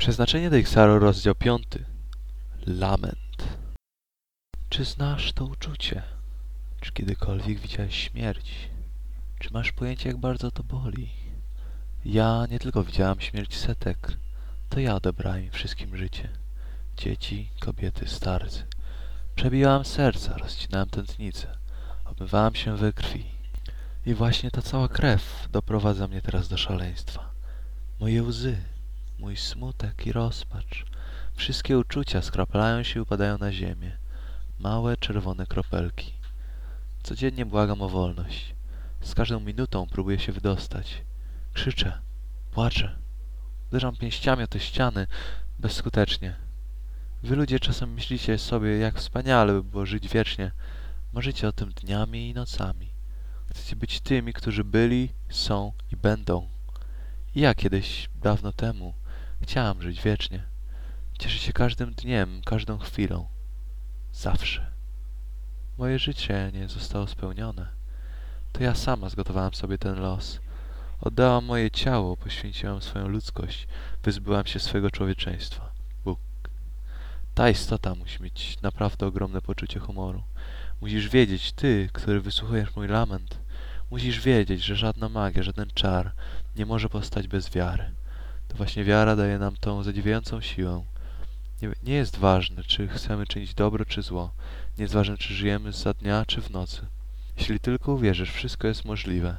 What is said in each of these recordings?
Przeznaczenie Dexaro, rozdział 5. Lament. Czy znasz to uczucie? Czy kiedykolwiek widziałeś śmierć? Czy masz pojęcie, jak bardzo to boli? Ja nie tylko widziałam śmierć setek, to ja odebrałem im wszystkim życie. Dzieci, kobiety, starcy. Przebijałam serca, rozcinałem tętnice, obmywałam się we krwi. I właśnie ta cała krew doprowadza mnie teraz do szaleństwa. Moje łzy, mój smutek i rozpacz, wszystkie uczucia skraplają się i upadają na ziemię. Małe, czerwone kropelki. Codziennie błagam o wolność. Z każdą minutą próbuję się wydostać. Krzyczę, płaczę. Uderzam pięściami o te ściany, bezskutecznie. Wy ludzie czasem myślicie sobie, jak wspaniale by było żyć wiecznie. Marzycie o tym dniami i nocami. Chcecie być tymi, którzy byli, są i będą. I ja kiedyś, dawno temu, chciałam żyć wiecznie. Cieszyć się każdym dniem, każdą chwilą. Zawsze. Moje życie nie zostało spełnione. To ja sama zgotowałam sobie ten los. Oddałam moje ciało, poświęciłam swoją ludzkość, wyzbyłam się swojego człowieczeństwa. Bóg. Ta istota musi mieć naprawdę ogromne poczucie humoru. Musisz wiedzieć, ty, który wysłuchujesz mój lament, musisz wiedzieć, że żadna magia, żaden czar nie może powstać bez wiary. To właśnie wiara daje nam tą zadziwiającą siłę. Nie, nie jest ważne, czy chcemy czynić dobro, czy zło. Nie jest ważne, czy żyjemy za dnia, czy w nocy. Jeśli tylko uwierzysz, wszystko jest możliwe.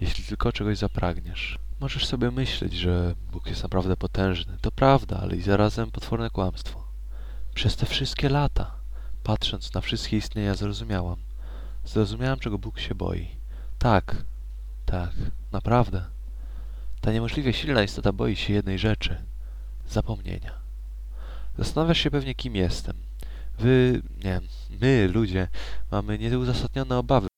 Jeśli tylko czegoś zapragniesz. Możesz sobie myśleć, że Bóg jest naprawdę potężny. To prawda, ale i zarazem potworne kłamstwo. Przez te wszystkie lata, patrząc na wszystkie istnienia, zrozumiałam. Zrozumiałam, czego Bóg się boi. Tak, tak, naprawdę. Ta niemożliwie silna istota boi się jednej rzeczy zapomnienia. Zastanawiasz się pewnie, kim jestem. Wy, nie, my, ludzie, mamy nieuzasadnione obawy